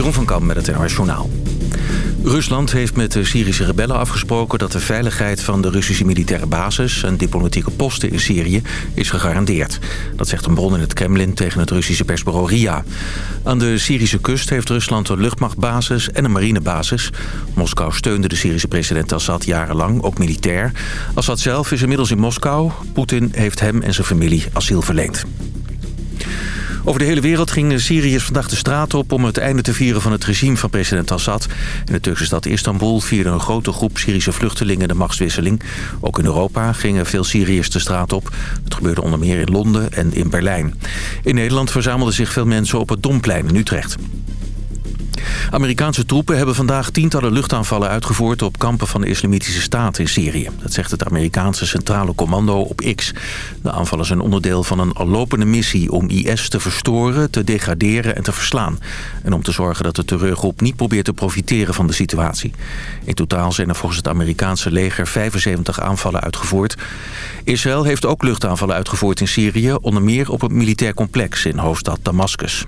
Jeroen van Kam met het Journaal. Rusland heeft met de Syrische rebellen afgesproken dat de veiligheid van de Russische militaire basis en diplomatieke posten in Syrië is gegarandeerd. Dat zegt een bron in het Kremlin tegen het Russische persbureau RIA. Aan de Syrische kust heeft Rusland een luchtmachtbasis en een marinebasis. Moskou steunde de Syrische president Assad jarenlang, ook militair. Assad zelf is inmiddels in Moskou. Poetin heeft hem en zijn familie asiel verleend. Over de hele wereld gingen Syriërs vandaag de straat op... om het einde te vieren van het regime van president Assad. In de Turkse stad Istanbul vierde een grote groep Syrische vluchtelingen de machtswisseling. Ook in Europa gingen veel Syriërs de straat op. Het gebeurde onder meer in Londen en in Berlijn. In Nederland verzamelden zich veel mensen op het Domplein in Utrecht. Amerikaanse troepen hebben vandaag tientallen luchtaanvallen uitgevoerd... op kampen van de Islamitische Staat in Syrië. Dat zegt het Amerikaanse Centrale Commando op X. De aanvallen zijn onderdeel van een lopende missie... om IS te verstoren, te degraderen en te verslaan. En om te zorgen dat de terreurgroep niet probeert te profiteren van de situatie. In totaal zijn er volgens het Amerikaanse leger 75 aanvallen uitgevoerd. Israël heeft ook luchtaanvallen uitgevoerd in Syrië... onder meer op het militair complex in hoofdstad Damascus.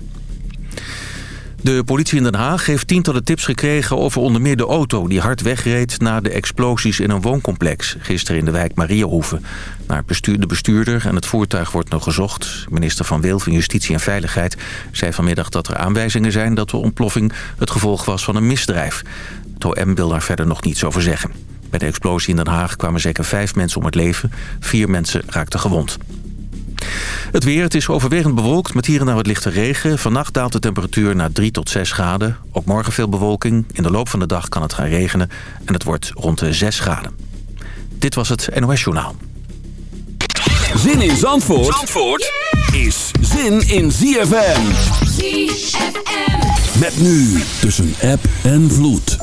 De politie in Den Haag heeft tientallen tips gekregen over onder meer de auto... die hard wegreed na de explosies in een wooncomplex... gisteren in de wijk Mariahoeve. Naar de bestuurder en het voertuig wordt nog gezocht. Minister Van Wil van Justitie en Veiligheid zei vanmiddag dat er aanwijzingen zijn... dat de ontploffing het gevolg was van een misdrijf. Het OM wil daar verder nog niets over zeggen. Bij de explosie in Den Haag kwamen zeker vijf mensen om het leven. Vier mensen raakten gewond. Het weer, het is overwegend bewolkt met hier en daar wat lichte regen. Vannacht daalt de temperatuur naar 3 tot 6 graden. Ook morgen veel bewolking. In de loop van de dag kan het gaan regenen. En het wordt rond de 6 graden. Dit was het NOS Journaal. Zin in Zandvoort, Zandvoort is zin in ZFM. ZFM. Met nu tussen app en vloed.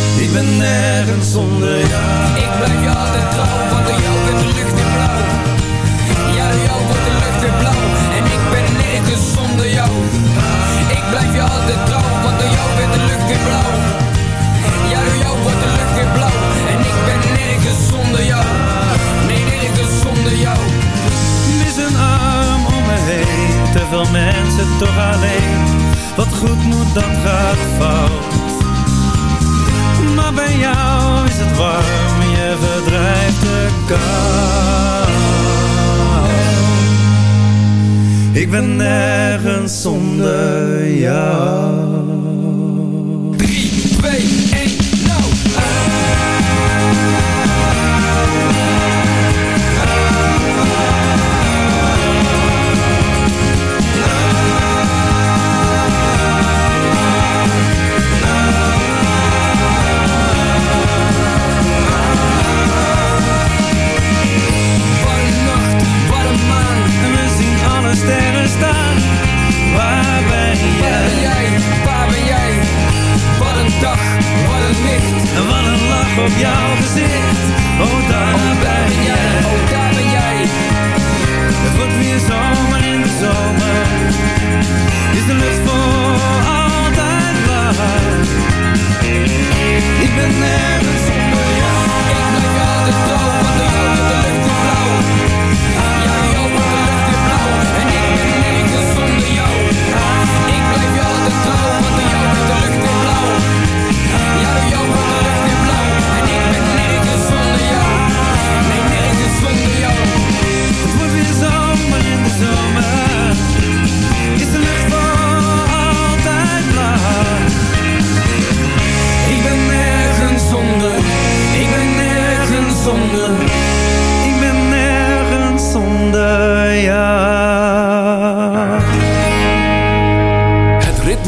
Ik ben nergens zonder jou. Ik blijf je altijd trouw, want door jou de lucht weer blauw.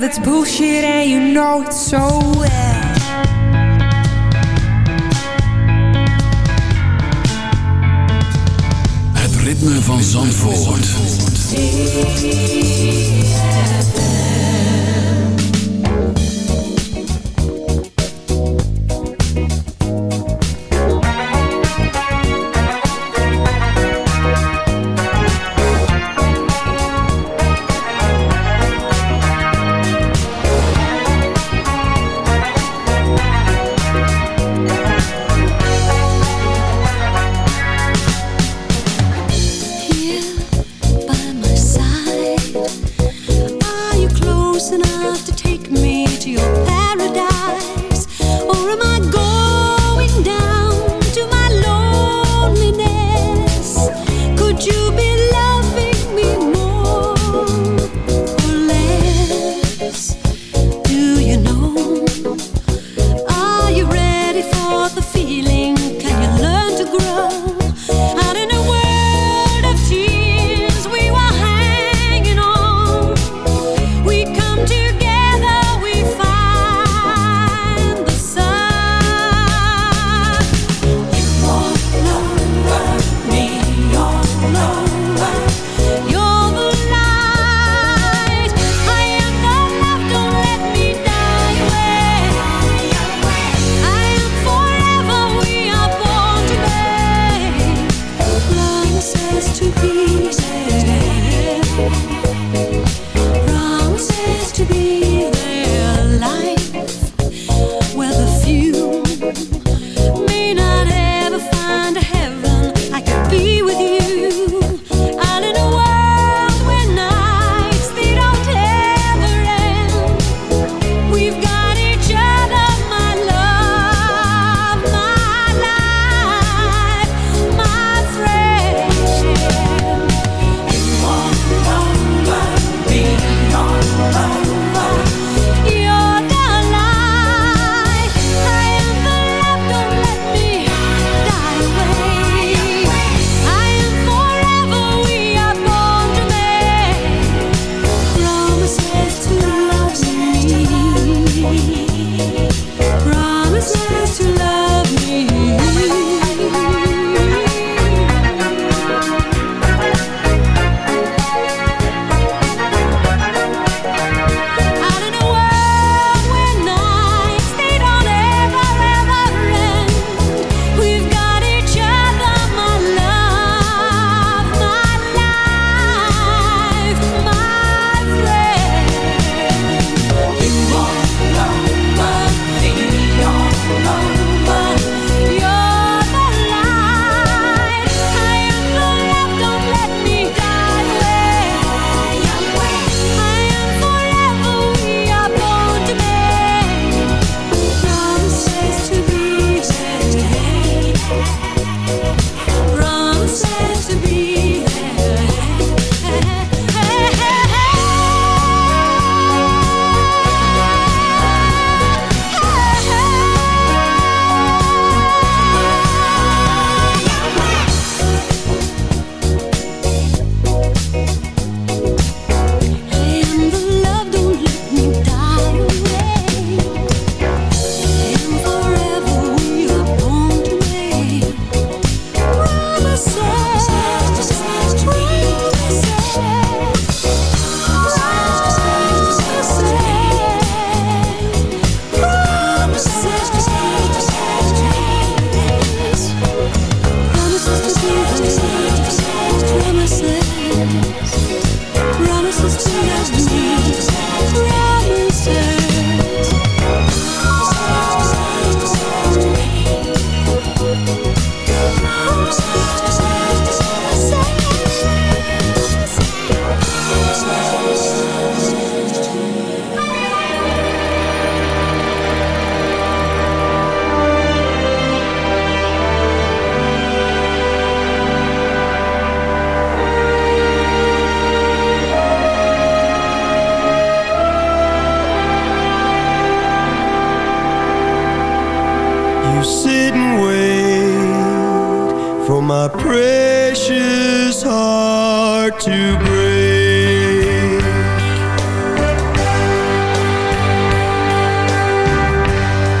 That's bullshit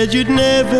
said you'd never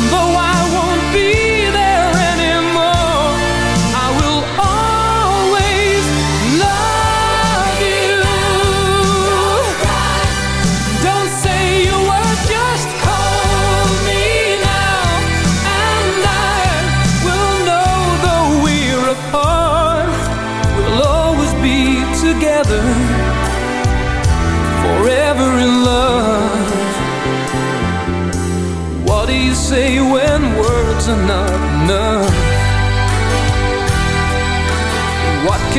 the one.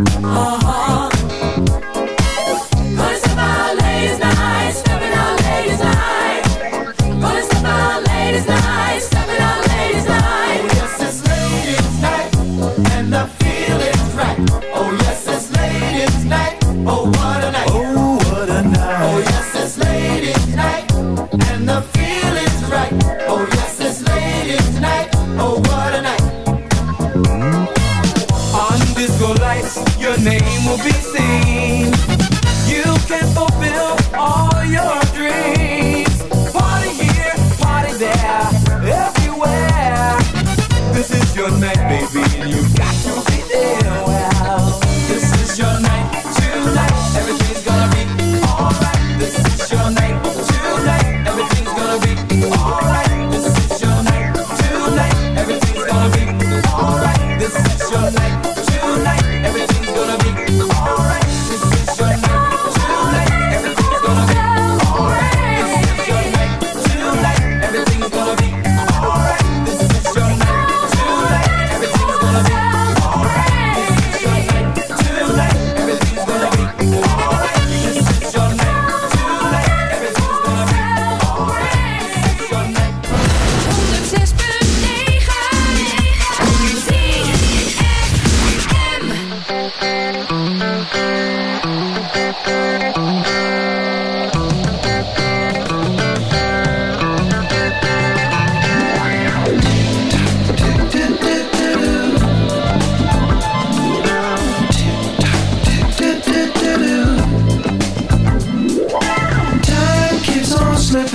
Oh.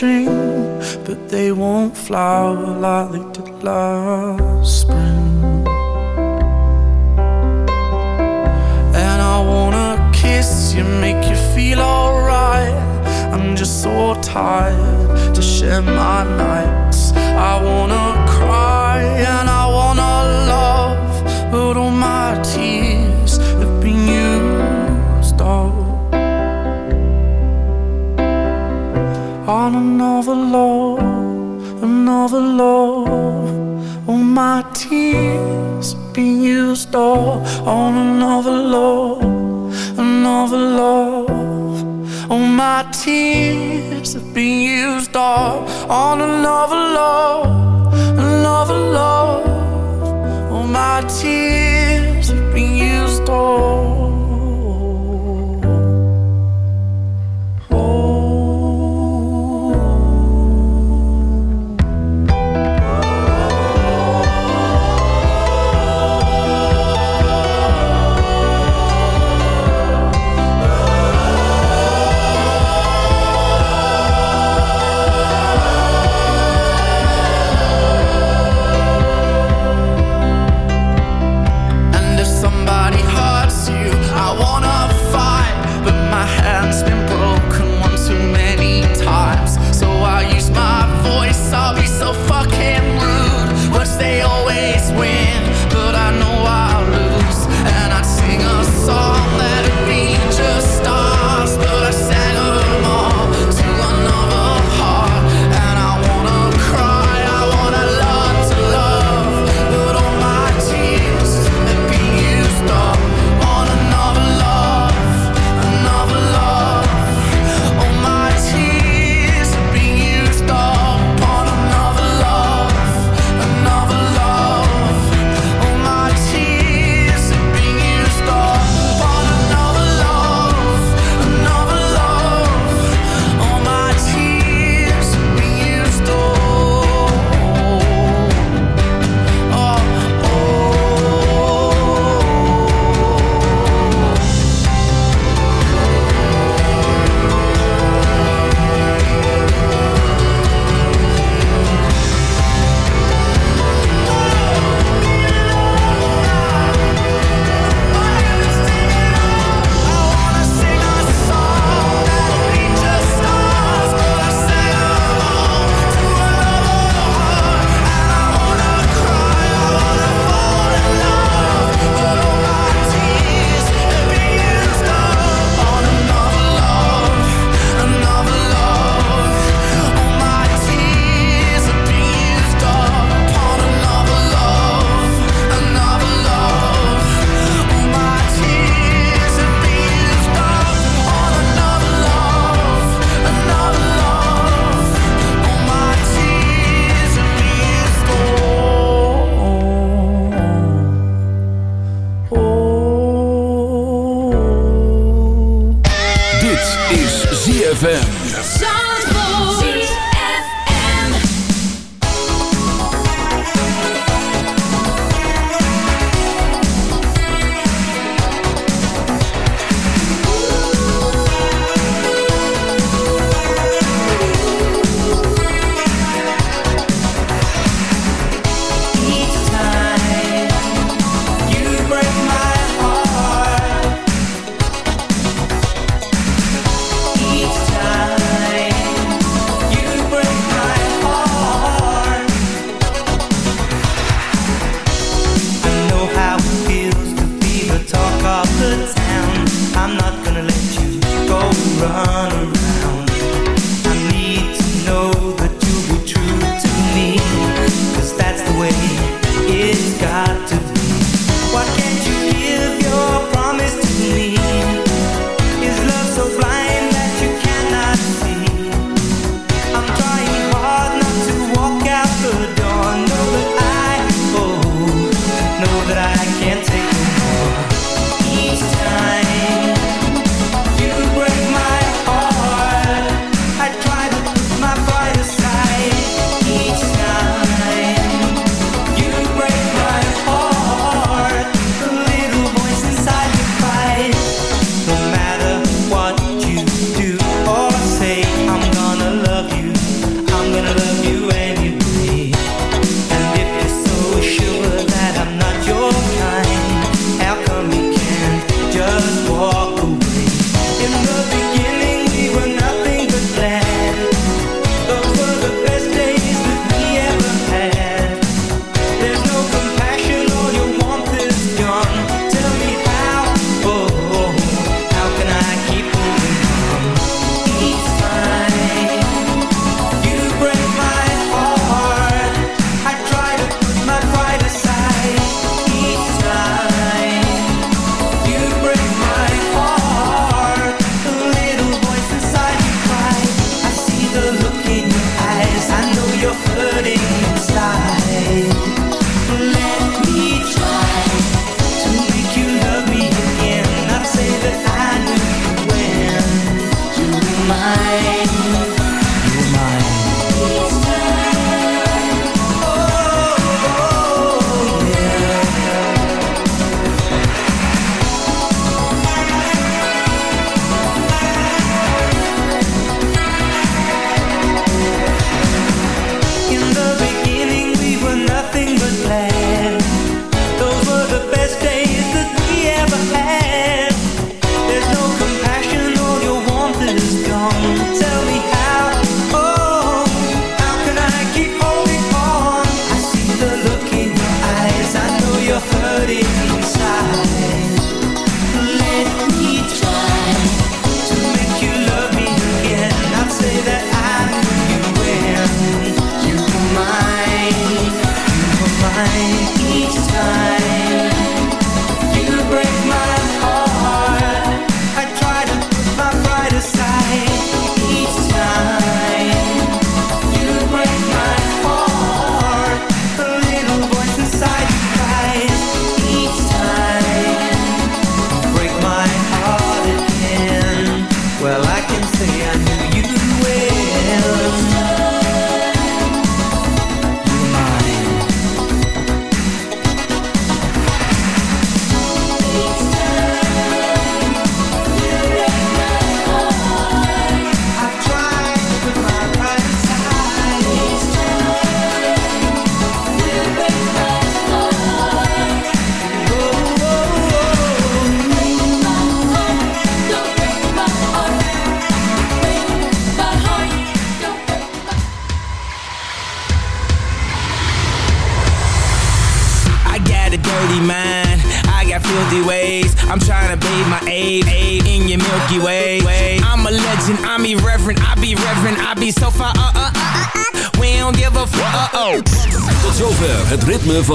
but they won't flower like they did last.